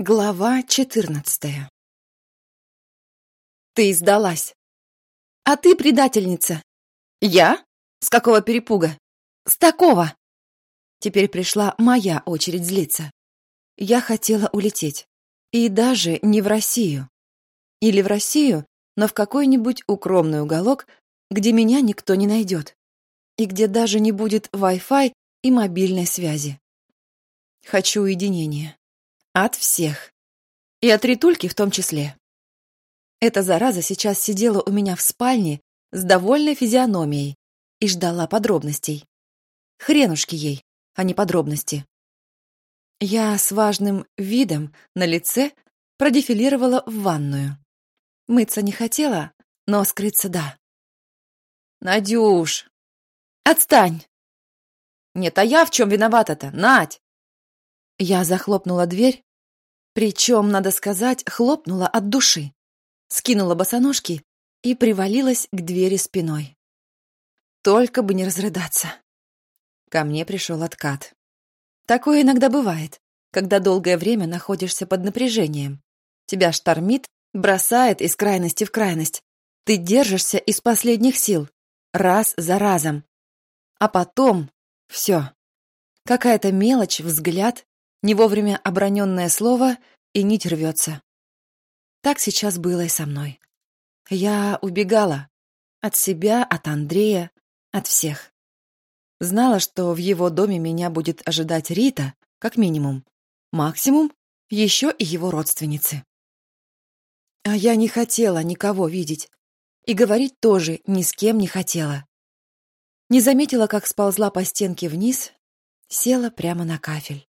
Глава четырнадцатая Ты сдалась. А ты предательница. Я? С какого перепуга? С такого. Теперь пришла моя очередь злиться. Я хотела улететь. И даже не в Россию. Или в Россию, но в какой-нибудь укромный уголок, где меня никто не найдет. И где даже не будет Wi-Fi и мобильной связи. Хочу уединения. От всех. И от Ритульки в том числе. Эта зараза сейчас сидела у меня в спальне с довольной физиономией и ждала подробностей. Хренушки ей, а не подробности. Я с важным видом на лице продефилировала в ванную. Мыться не хотела, но скрыться да. «Надюш!» «Отстань!» «Нет, а я в чем виновата-то, Надь?» Я захлопнула дверь причем, надо сказать, хлопнула от души, скинула босоножки и привалилась к двери спиной. Только бы не разрыдаться. Ко мне пришел откат. Такое иногда бывает, когда долгое время находишься под напряжением. Тебя штормит, бросает из крайности в крайность. Ты держишься из последних сил, раз за разом. А потом все. Какая-то мелочь, взгляд, не вовремя оброненное слово, и нить рвется. Так сейчас было и со мной. Я убегала. От себя, от Андрея, от всех. Знала, что в его доме меня будет ожидать Рита, как минимум. Максимум — еще и его родственницы. А я не хотела никого видеть. И говорить тоже ни с кем не хотела. Не заметила, как сползла по стенке вниз, села прямо на кафель.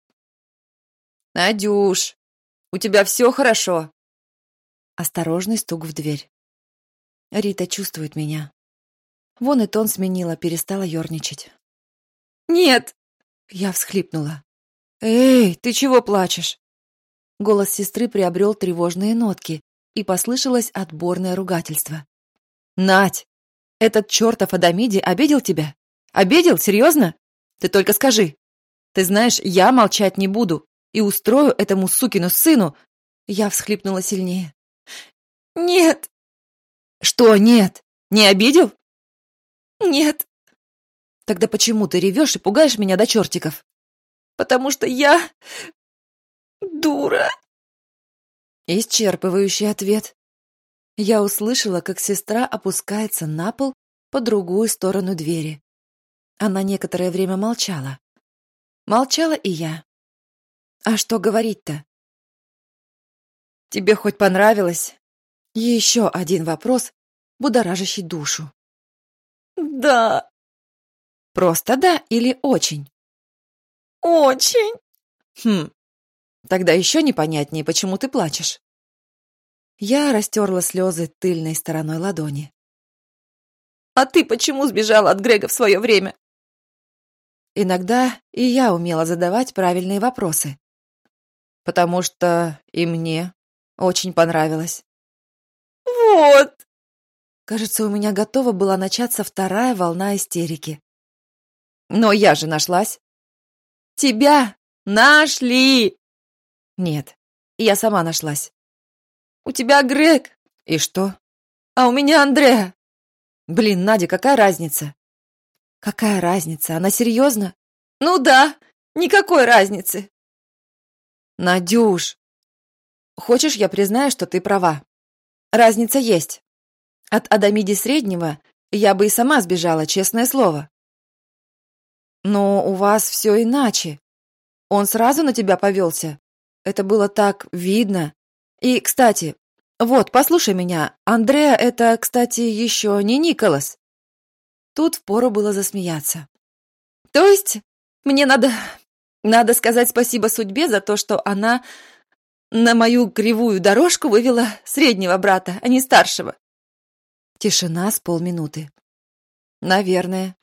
«Надюш, у тебя все хорошо?» Осторожный стук в дверь. Рита чувствует меня. Вон и тон сменила, перестала ерничать. «Нет!» Я всхлипнула. «Эй, ты чего плачешь?» Голос сестры приобрел тревожные нотки, и послышалось отборное ругательство. «Надь, этот чертов Адамиди обидел тебя? Обидел? Серьезно? Ты только скажи. Ты знаешь, я молчать не буду и устрою этому сукину сыну...» Я всхлипнула сильнее. «Нет!» «Что нет? Не обидел?» «Нет!» «Тогда почему ты ревешь и пугаешь меня до чертиков?» «Потому что я... дура!» Исчерпывающий ответ. Я услышала, как сестра опускается на пол по другую сторону двери. Она некоторое время молчала. Молчала и я. А что говорить-то? Тебе хоть понравилось? Еще один вопрос, будоражащий душу. Да. Просто да или очень? Очень. Хм. Тогда еще непонятнее, почему ты плачешь. Я растерла слезы тыльной стороной ладони. А ты почему сбежала от Грега в свое время? Иногда и я умела задавать правильные вопросы потому что и мне очень понравилось. Вот. Кажется, у меня готова была начаться вторая волна истерики. Но я же нашлась. Тебя нашли. Нет, я сама нашлась. У тебя Грег. И что? А у меня Андреа. Блин, Надя, какая разница? Какая разница? Она серьезно? Ну да, никакой разницы. Надюш! Хочешь, я признаю, что ты права? Разница есть. От Адамиди Среднего я бы и сама сбежала, честное слово. Но у вас все иначе. Он сразу на тебя повелся. Это было так видно. И, кстати, вот, послушай меня. Андреа — это, кстати, еще не Николас. Тут впору было засмеяться. То есть мне надо надо сказать спасибо судьбе за то, что она на мою кривую дорожку вывела среднего брата, а не старшего. Тишина с полминуты. Наверное.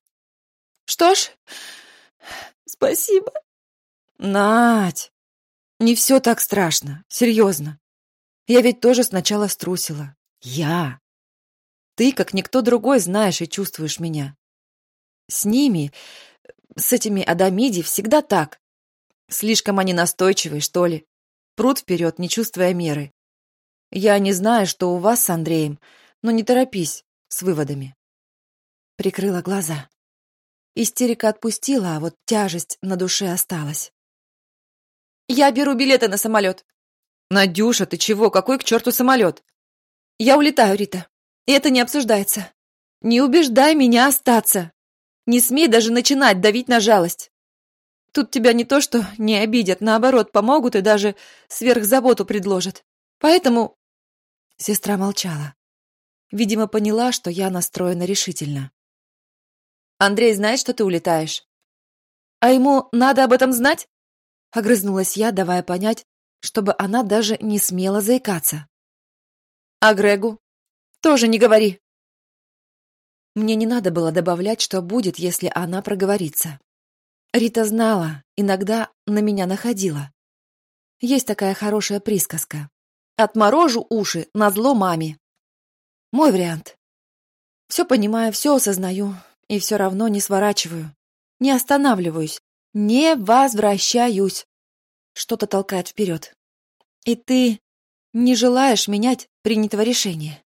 Что ж, спасибо. Надь, не все так страшно, серьезно. Я ведь тоже сначала струсила. Я. Ты, как никто другой, знаешь и чувствуешь меня. С ними, с этими Адамиди, всегда так. Слишком они настойчивые, что ли? прут вперед, не чувствуя меры. Я не знаю, что у вас с Андреем, но не торопись с выводами. Прикрыла глаза. Истерика отпустила, а вот тяжесть на душе осталась. «Я беру билеты на самолет». «Надюша, ты чего? Какой к черту самолет?» «Я улетаю, Рита. И это не обсуждается. Не убеждай меня остаться. Не смей даже начинать давить на жалость. Тут тебя не то что не обидят, наоборот, помогут и даже сверхзаботу предложат. Поэтому...» Сестра молчала. Видимо, поняла, что я настроена решительно. «Андрей знает, что ты улетаешь?» «А ему надо об этом знать?» Огрызнулась я, давая понять, чтобы она даже не смела заикаться. «А Грегу?» «Тоже не говори!» Мне не надо было добавлять, что будет, если она проговорится. Рита знала, иногда на меня находила. Есть такая хорошая присказка. Отморожу уши на зло маме. Мой вариант. Все понимаю, все осознаю, и все равно не сворачиваю. Не останавливаюсь, не возвращаюсь. Что-то толкает вперед. И ты не желаешь менять принятого решения.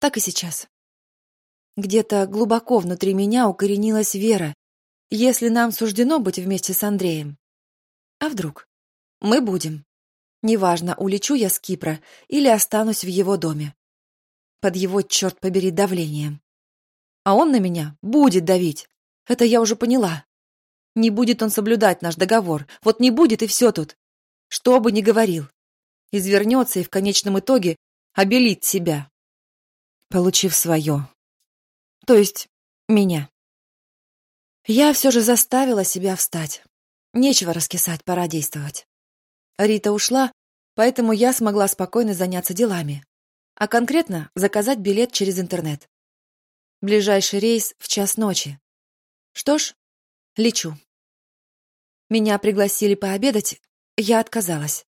Так и сейчас. Где-то глубоко внутри меня укоренилась вера, если нам суждено быть вместе с Андреем. А вдруг? Мы будем. Неважно, улечу я с Кипра или останусь в его доме. Под его, черт побери, давлением. А он на меня будет давить. Это я уже поняла. Не будет он соблюдать наш договор. Вот не будет и все тут. Что бы ни говорил. Извернется и в конечном итоге обелит себя. Получив свое. То есть меня. Я все же заставила себя встать. Нечего раскисать, пора действовать. Рита ушла, поэтому я смогла спокойно заняться делами. А конкретно заказать билет через интернет. Ближайший рейс в час ночи. Что ж, лечу. Меня пригласили пообедать, я отказалась.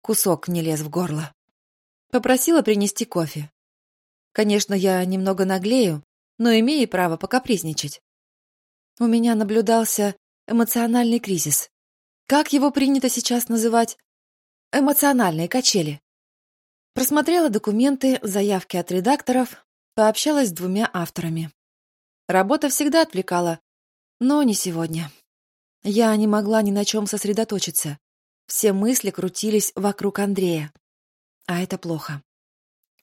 Кусок не лез в горло. Попросила принести кофе. Конечно, я немного наглею, но имею право покапризничать. У меня наблюдался эмоциональный кризис. Как его принято сейчас называть? Эмоциональные качели. Просмотрела документы, заявки от редакторов, пообщалась с двумя авторами. Работа всегда отвлекала, но не сегодня. Я не могла ни на чем сосредоточиться. Все мысли крутились вокруг Андрея. А это плохо.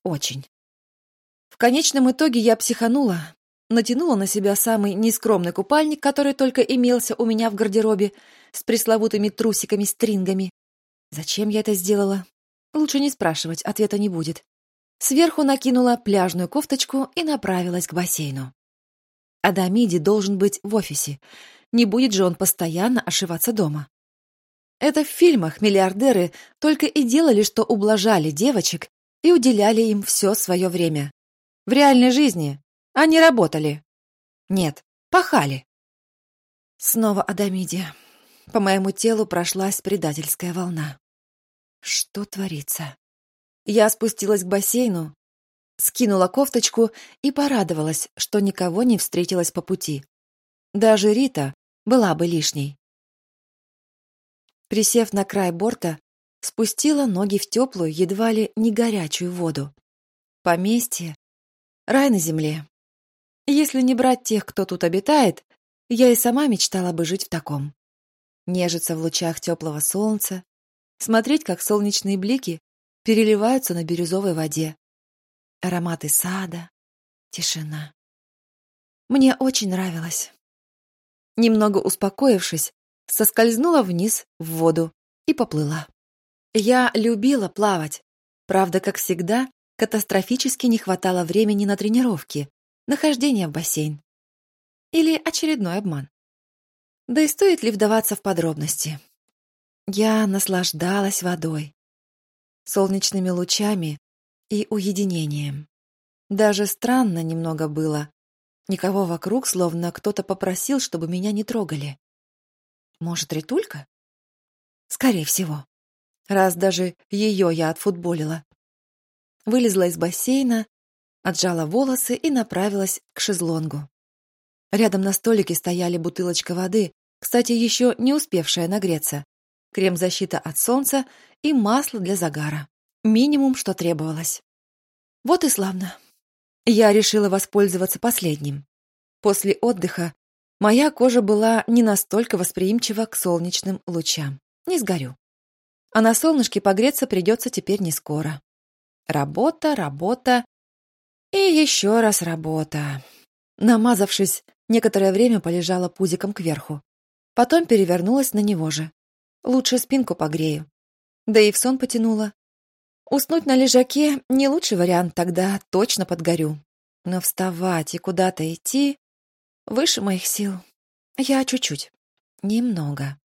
Очень. В конечном итоге я психанула, натянула на себя самый нескромный купальник, который только имелся у меня в гардеробе, с пресловутыми трусиками-стрингами. Зачем я это сделала? Лучше не спрашивать, ответа не будет. Сверху накинула пляжную кофточку и направилась к бассейну. Адамиди должен быть в офисе. Не будет же он постоянно ошиваться дома. Это в фильмах миллиардеры только и делали, что ублажали девочек и уделяли им все свое время. В реальной жизни они работали. Нет, пахали. Снова Адамиди. По моему телу прошлась предательская волна. Что творится? Я спустилась к бассейну, скинула кофточку и порадовалась, что никого не встретилась по пути. Даже Рита была бы лишней. Присев на край борта, спустила ноги в теплую, едва ли не горячую воду. Поместье — рай на земле. Если не брать тех, кто тут обитает, я и сама мечтала бы жить в таком. Нежиться в лучах теплого солнца, смотреть, как солнечные блики переливаются на бирюзовой воде. Ароматы сада, тишина. Мне очень нравилось. Немного успокоившись, соскользнула вниз в воду и поплыла. Я любила плавать. Правда, как всегда, катастрофически не хватало времени на тренировки, нахождение в бассейн. Или очередной обман. Да и стоит ли вдаваться в подробности? Я наслаждалась водой, солнечными лучами и уединением. Даже странно немного было. Никого вокруг, словно кто-то попросил, чтобы меня не трогали. Может, Ритулька? Скорее всего. Раз даже ее я отфутболила. Вылезла из бассейна отжала волосы и направилась к шезлонгу. Рядом на столике стояли бутылочка воды, кстати, еще не успевшая нагреться, крем-защита от солнца и масло для загара. Минимум, что требовалось. Вот и славно. Я решила воспользоваться последним. После отдыха моя кожа была не настолько восприимчива к солнечным лучам. Не сгорю. А на солнышке погреться придется теперь не скоро. Работа, работа и еще раз работа. Намазавшись, некоторое время полежала пузиком кверху. Потом перевернулась на него же. Лучше спинку погрею. Да и в сон потянула. Уснуть на лежаке — не лучший вариант, тогда точно подгорю. Но вставать и куда-то идти выше моих сил. Я чуть-чуть. Немного.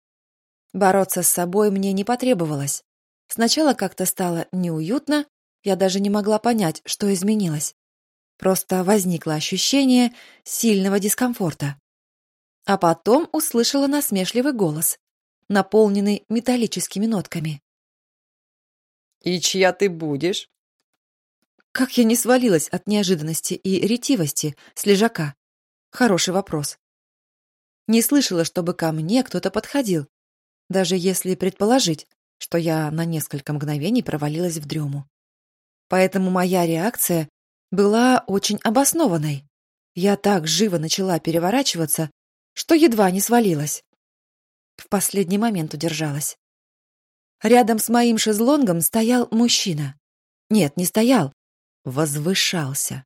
Бороться с собой мне не потребовалось. Сначала как-то стало неуютно, я даже не могла понять, что изменилось. Просто возникло ощущение сильного дискомфорта. А потом услышала насмешливый голос, наполненный металлическими нотками. «И чья ты будешь?» Как я не свалилась от неожиданности и ретивости с лежака? Хороший вопрос. Не слышала, чтобы ко мне кто-то подходил, даже если предположить, что я на несколько мгновений провалилась в дрему. Поэтому моя реакция была очень обоснованной. Я так живо начала переворачиваться, что едва не свалилась. В последний момент удержалась. Рядом с моим шезлонгом стоял мужчина. Нет, не стоял, возвышался.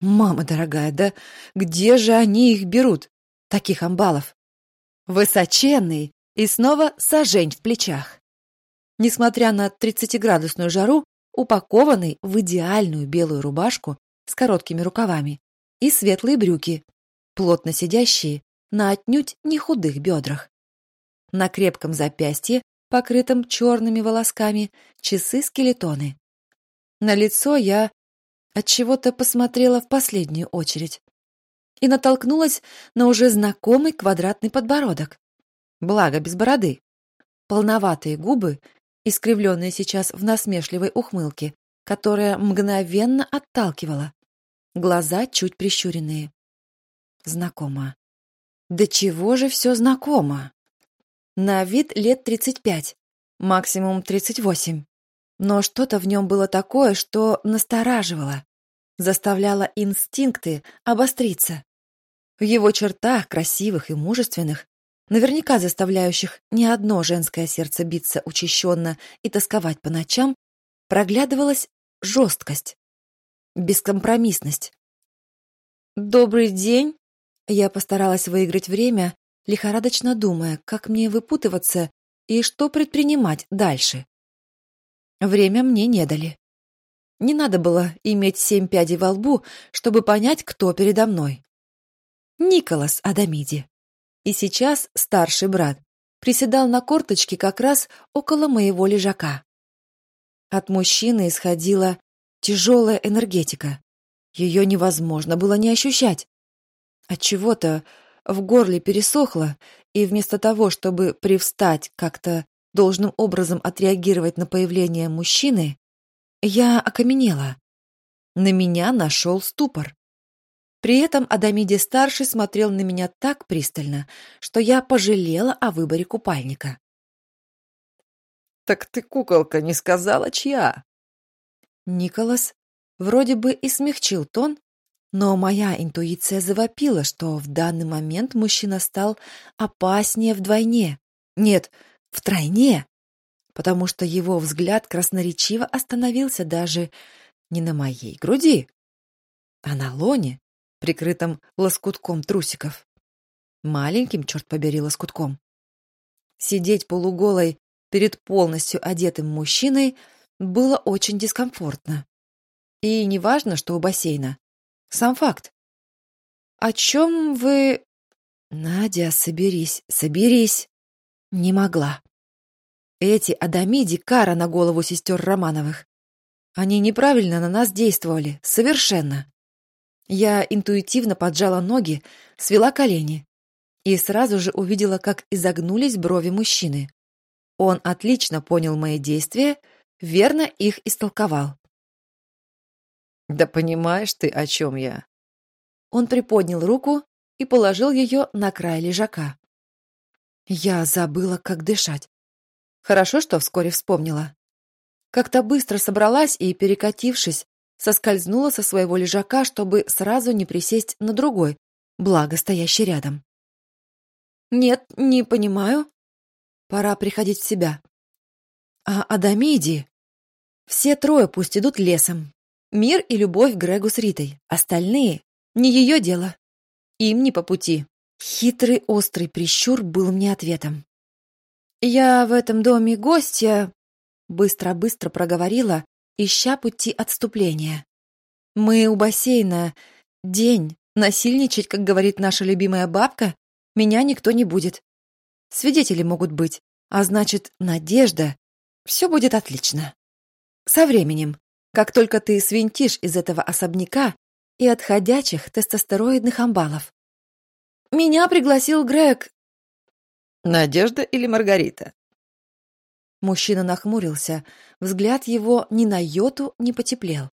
Мама дорогая, да где же они их берут, таких амбалов? Высоченный и снова сажень в плечах. Несмотря на тридцатиградусную жару, упакованный в идеальную белую рубашку с короткими рукавами и светлые брюки, плотно сидящие на отнюдь не худых бедрах. На крепком запястье, покрытом черными волосками, часы-скелетоны. На лицо я от чего-то посмотрела в последнюю очередь и натолкнулась на уже знакомый квадратный подбородок. Благо без бороды. Полноватые губы искривленная сейчас в насмешливой ухмылке, которая мгновенно отталкивала. Глаза чуть прищуренные. Знакомо. Да чего же все знакомо? На вид лет тридцать пять, максимум тридцать восемь. Но что-то в нем было такое, что настораживало, заставляло инстинкты обостриться. В его чертах, красивых и мужественных, наверняка заставляющих не одно женское сердце биться учащенно и тосковать по ночам, проглядывалась жесткость, бескомпромиссность. «Добрый день!» Я постаралась выиграть время, лихорадочно думая, как мне выпутываться и что предпринимать дальше. Время мне не дали. Не надо было иметь семь пядей во лбу, чтобы понять, кто передо мной. Николас Адамиди. И сейчас старший брат приседал на корточке как раз около моего лежака. От мужчины исходила тяжелая энергетика. Ее невозможно было не ощущать. От чего-то в горле пересохло, и вместо того, чтобы привстать как-то должным образом отреагировать на появление мужчины, я окаменела. На меня нашел ступор. При этом Адамиди-старший смотрел на меня так пристально, что я пожалела о выборе купальника. «Так ты, куколка, не сказала, чья?» Николас вроде бы и смягчил тон, но моя интуиция завопила, что в данный момент мужчина стал опаснее вдвойне. Нет, втройне, потому что его взгляд красноречиво остановился даже не на моей груди, а на лоне, прикрытом лоскутком трусиков. Маленьким, черт побери, лоскутком. Сидеть полуголой перед полностью одетым мужчиной было очень дискомфортно. И не важно, что у бассейна. Сам факт. «О чем вы...» «Надя, соберись, соберись!» Не могла. Эти Адамиди — кара на голову сестер Романовых. Они неправильно на нас действовали, совершенно. Я интуитивно поджала ноги, свела колени и сразу же увидела, как изогнулись брови мужчины. Он отлично понял мои действия, верно их истолковал. «Да понимаешь ты, о чем я?» Он приподнял руку и положил ее на край лежака. Я забыла, как дышать. Хорошо, что вскоре вспомнила. Как-то быстро собралась и, перекатившись, соскользнула со своего лежака, чтобы сразу не присесть на другой, благо стоящий рядом. «Нет, не понимаю. Пора приходить в себя. А Адамиди? Все трое пусть идут лесом. Мир и любовь Грегу с Ритой. Остальные — не ее дело. Им не по пути». Хитрый острый прищур был мне ответом. «Я в этом доме гостья», — быстро-быстро проговорила, ища пути отступления. «Мы у бассейна. День. Насильничать, как говорит наша любимая бабка, меня никто не будет. Свидетели могут быть, а значит, надежда. Все будет отлично. Со временем, как только ты свинтишь из этого особняка и от ходячих тестостероидных амбалов. Меня пригласил Грег. Надежда или Маргарита? Мужчина нахмурился, взгляд его ни на йоту не потеплел.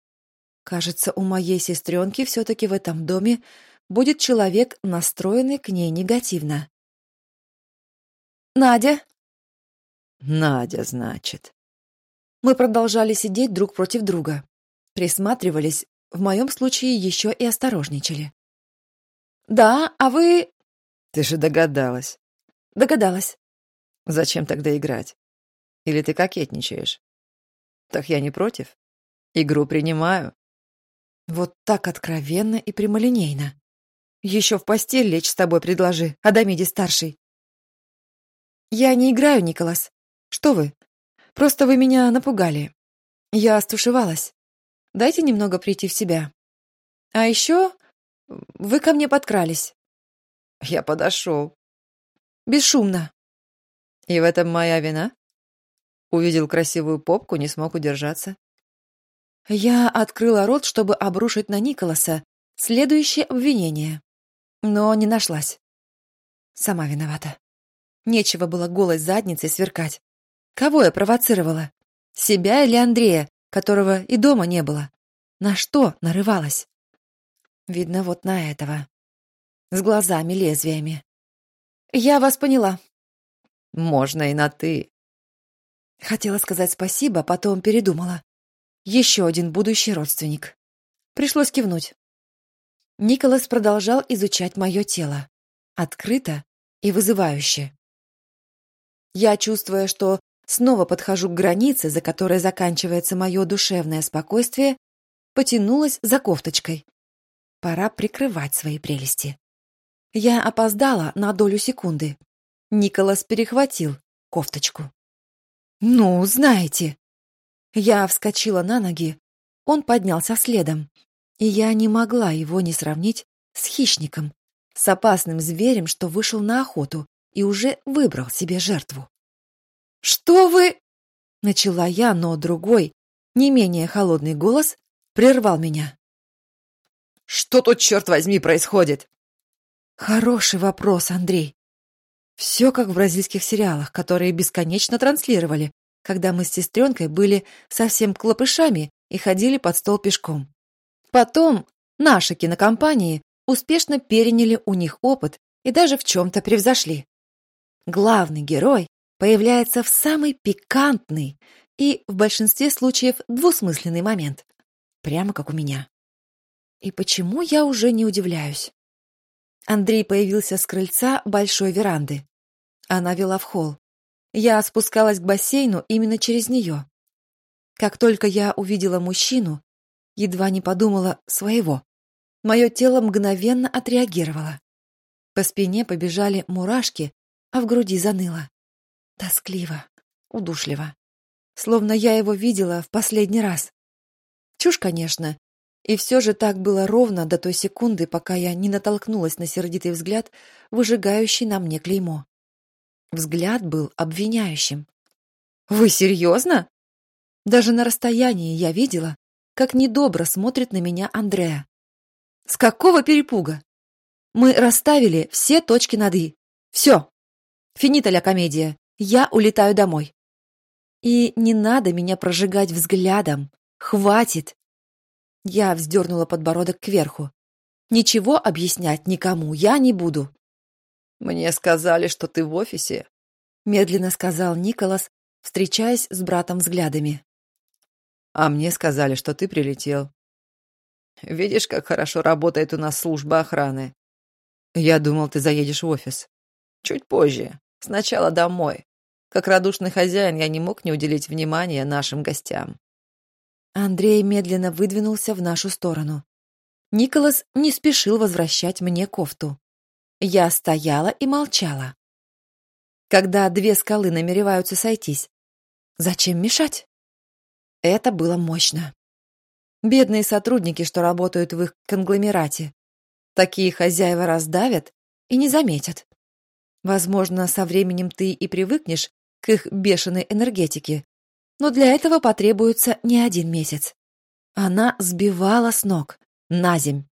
Кажется, у моей сестренки все-таки в этом доме будет человек, настроенный к ней негативно. «Надя!» «Надя, значит». Мы продолжали сидеть друг против друга. Присматривались, в моем случае еще и осторожничали. «Да, а вы...» «Ты же догадалась». «Догадалась». «Зачем тогда играть? Или ты кокетничаешь?» «Так я не против. Игру принимаю». Вот так откровенно и прямолинейно. Еще в постель лечь с тобой предложи, Адамиди старший. Я не играю, Николас. Что вы? Просто вы меня напугали. Я стушевалась. Дайте немного прийти в себя. А еще вы ко мне подкрались. Я подошел. Бесшумно. И в этом моя вина? Увидел красивую попку, не смог удержаться. Я открыла рот, чтобы обрушить на Николаса следующее обвинение, но не нашлась. Сама виновата. Нечего было голой задницей сверкать. Кого я провоцировала? Себя или Андрея, которого и дома не было? На что нарывалась? Видно, вот на этого. С глазами-лезвиями. Я вас поняла. Можно и на «ты». Хотела сказать спасибо, потом передумала. Еще один будущий родственник. Пришлось кивнуть. Николас продолжал изучать мое тело. Открыто и вызывающе. Я, чувствуя, что снова подхожу к границе, за которой заканчивается мое душевное спокойствие, потянулась за кофточкой. Пора прикрывать свои прелести. Я опоздала на долю секунды. Николас перехватил кофточку. «Ну, знаете», я вскочила на ноги, он поднялся следом, и я не могла его не сравнить с хищником, с опасным зверем, что вышел на охоту и уже выбрал себе жертву. «Что вы...» — начала я, но другой, не менее холодный голос прервал меня. «Что тут, черт возьми, происходит?» Хороший вопрос, Андрей. Все как в бразильских сериалах, которые бесконечно транслировали, когда мы с сестренкой были совсем клопышами и ходили под стол пешком. Потом наши кинокомпании успешно переняли у них опыт и даже в чем-то превзошли. Главный герой появляется в самый пикантный и, в большинстве случаев, двусмысленный момент. Прямо как у меня. И почему я уже не удивляюсь? Андрей появился с крыльца большой веранды. Она вела в холл. Я спускалась к бассейну именно через нее. Как только я увидела мужчину, едва не подумала своего. Мое тело мгновенно отреагировало. По спине побежали мурашки, а в груди заныло. Тоскливо, удушливо. Словно я его видела в последний раз. Чушь, конечно. И все же так было ровно до той секунды, пока я не натолкнулась на сердитый взгляд, выжигающий на мне клеймо. Взгляд был обвиняющим. «Вы серьезно?» Даже на расстоянии я видела, как недобро смотрит на меня Андреа. «С какого перепуга?» Мы расставили все точки над «и». Все. Финита ля комедия. Я улетаю домой. И не надо меня прожигать взглядом. Хватит. Я вздернула подбородок кверху. Ничего объяснять никому я не буду. «Мне сказали, что ты в офисе», — медленно сказал Николас, встречаясь с братом взглядами. А мне сказали, что ты прилетел. Видишь, как хорошо работает у нас служба охраны. Я думал, ты заедешь в офис. Чуть позже. Сначала домой. Как радушный хозяин я не мог не уделить внимания нашим гостям. Андрей медленно выдвинулся в нашу сторону. Николас не спешил возвращать мне кофту. Я стояла и молчала. Когда две скалы намереваются сойтись, зачем мешать? Это было мощно. Бедные сотрудники, что работают в их конгломерате. Такие хозяева раздавят и не заметят. Возможно, со временем ты и привыкнешь к их бешеной энергетике, но для этого потребуется не один месяц. Она сбивала с ног, на земь.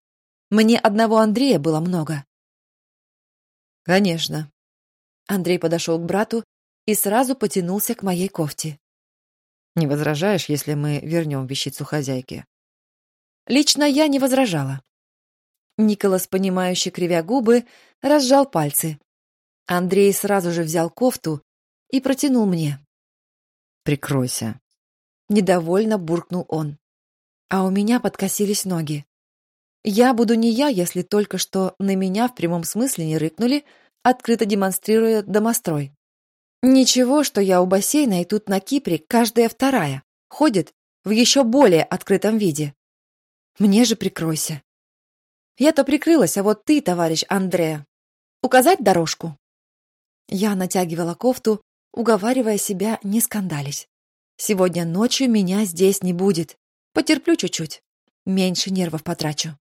Мне одного Андрея было много. Конечно. Андрей подошел к брату и сразу потянулся к моей кофте. Не возражаешь, если мы вернем вещицу хозяйке? Лично я не возражала. Николас, понимающе кривя губы, разжал пальцы. Андрей сразу же взял кофту и протянул мне. «Прикройся», — недовольно буркнул он. А у меня подкосились ноги. Я буду не я, если только что на меня в прямом смысле не рыкнули, открыто демонстрируя домострой. Ничего, что я у бассейна и тут на Кипре каждая вторая ходит в еще более открытом виде. Мне же прикройся. Я-то прикрылась, а вот ты, товарищ Андреа, указать дорожку? Я натягивала кофту, уговаривая себя не скандалить. Сегодня ночью меня здесь не будет. Потерплю чуть-чуть. Меньше нервов потрачу.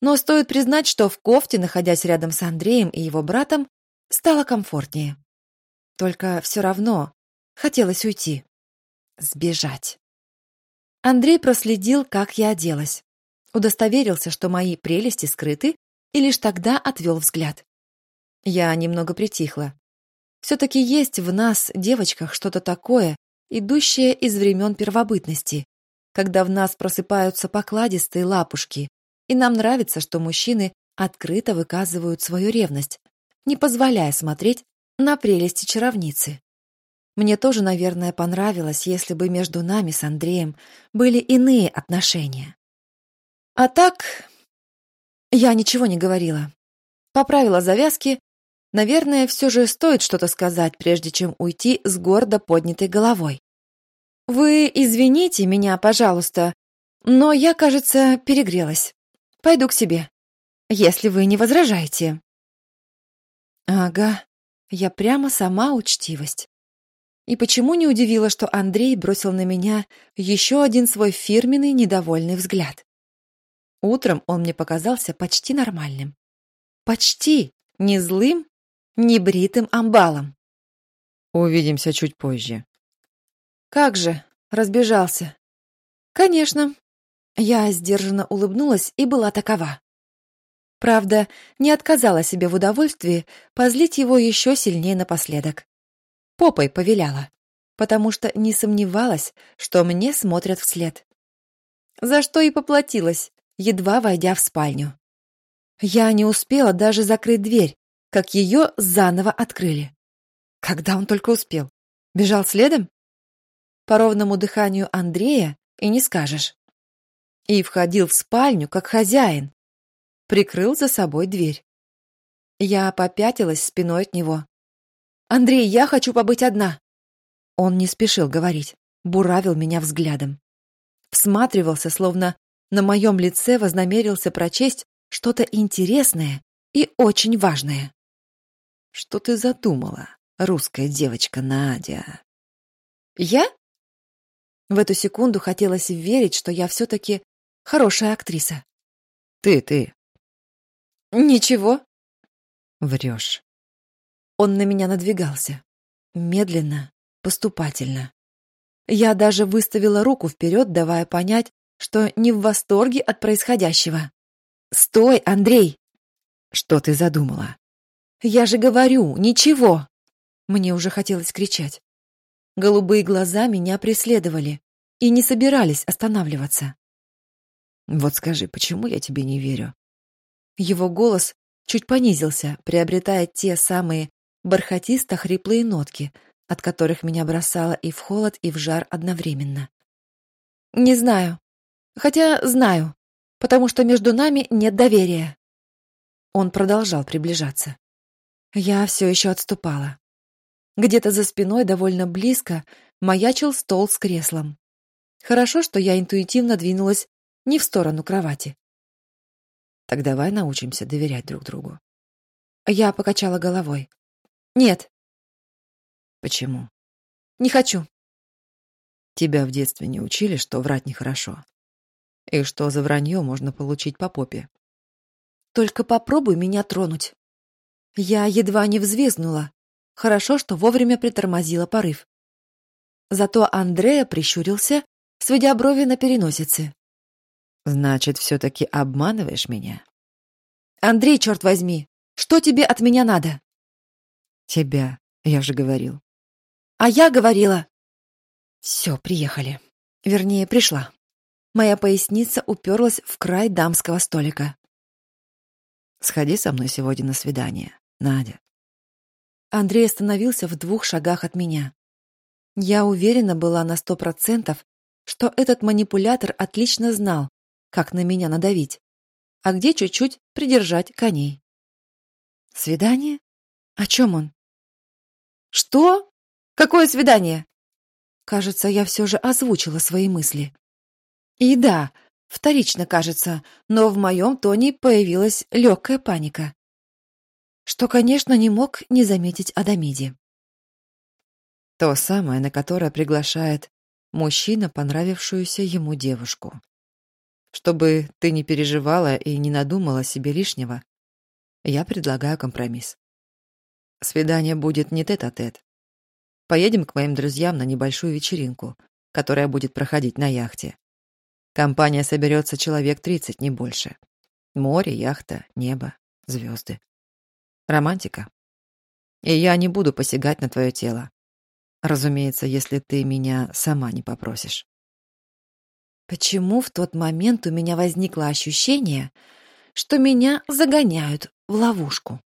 Но стоит признать, что в кофте, находясь рядом с Андреем и его братом, стало комфортнее. Только все равно хотелось уйти. Сбежать. Андрей проследил, как я оделась. Удостоверился, что мои прелести скрыты, и лишь тогда отвел взгляд. Я немного притихла. Все-таки есть в нас, девочках, что-то такое, идущее из времен первобытности, когда в нас просыпаются покладистые лапушки, и нам нравится, что мужчины открыто выказывают свою ревность, не позволяя смотреть на прелести чаровницы. Мне тоже, наверное, понравилось, если бы между нами с Андреем были иные отношения. А так, я ничего не говорила. Поправила завязки. Наверное, все же стоит что-то сказать, прежде чем уйти с гордо поднятой головой. Вы извините меня, пожалуйста, но я, кажется, перегрелась. Пойду к себе, если вы не возражаете. Ага, я прямо сама учтивость. И почему не удивило, что Андрей бросил на меня еще один свой фирменный недовольный взгляд? Утром он мне показался почти нормальным. Почти не злым, не бритым амбалом. Увидимся чуть позже. Как же, разбежался. Конечно. Я сдержанно улыбнулась и была такова. Правда, не отказала себе в удовольствии позлить его еще сильнее напоследок. Попой повеляла, потому что не сомневалась, что мне смотрят вслед. За что и поплатилась, едва войдя в спальню. Я не успела даже закрыть дверь, как ее заново открыли. Когда он только успел? Бежал следом? По ровному дыханию Андрея и не скажешь. И входил в спальню, как хозяин, прикрыл за собой дверь. Я попятилась спиной от него. «Андрей, я хочу побыть одна!» Он не спешил говорить, буравил меня взглядом. Всматривался, словно на моем лице вознамерился прочесть что-то интересное и очень важное. «Что ты задумала, русская девочка Надя?» «Я?» В эту секунду хотелось верить, что я все-таки хорошая актриса. «Ты, ты, «Ничего». Врешь. Он на меня надвигался. Медленно, поступательно. Я даже выставила руку вперед, давая понять, что не в восторге от происходящего. «Стой, Андрей!» «Что ты задумала?» «Я же говорю, ничего!» Мне уже хотелось кричать. Голубые глаза меня преследовали и не собирались останавливаться. «Вот скажи, почему я тебе не верю?» Его голос чуть понизился, приобретая те самые бархатисто-хриплые нотки, от которых меня бросало и в холод, и в жар одновременно. Не знаю. Хотя знаю, потому что между нами нет доверия. Он продолжал приближаться. Я все еще отступала. Где-то за спиной довольно близко маячил стол с креслом. Хорошо, что я интуитивно двинулась не в сторону кровати. Так давай научимся доверять друг другу. Я покачала головой. Нет. Почему? Не хочу. Тебя в детстве не учили, что врать нехорошо. И что за вранье можно получить по попе. Только попробуй меня тронуть. Я едва не взвизгнула. Хорошо, что вовремя притормозила порыв. Зато Андрея прищурился, сведя брови на переносице. Значит, все-таки обманываешь меня? Андрей, черт возьми, что тебе от меня надо? Тебя, я же говорил. А я говорила. Все, приехали. Вернее, пришла. Моя поясница уперлась в край дамского столика. Сходи со мной сегодня на свидание, Надя. Андрей остановился в двух шагах от меня. Я уверена была на сто процентов, что этот манипулятор отлично знал, как на меня надавить, а где чуть-чуть придержать коней. Свидание? О чем он? Что? Какое свидание? Кажется, я все же озвучила свои мысли. И да, Вторично, кажется, но в моем тоне появилась легкая паника. Что, конечно, не мог не заметить Адамиди. То самое, на которое приглашает мужчина понравившуюся ему девушку. Чтобы ты не переживала и не надумала себе лишнего, я предлагаю компромисс. Свидание будет не тет-а-тет. -тет. Поедем к моим друзьям на небольшую вечеринку, которая будет проходить на яхте. Компания соберется человек тридцать, не больше. Море, яхта, небо, звезды. Романтика. И я не буду посягать на твое тело. Разумеется, если ты меня сама не попросишь. Почему в тот момент у меня возникло ощущение, что меня загоняют в ловушку?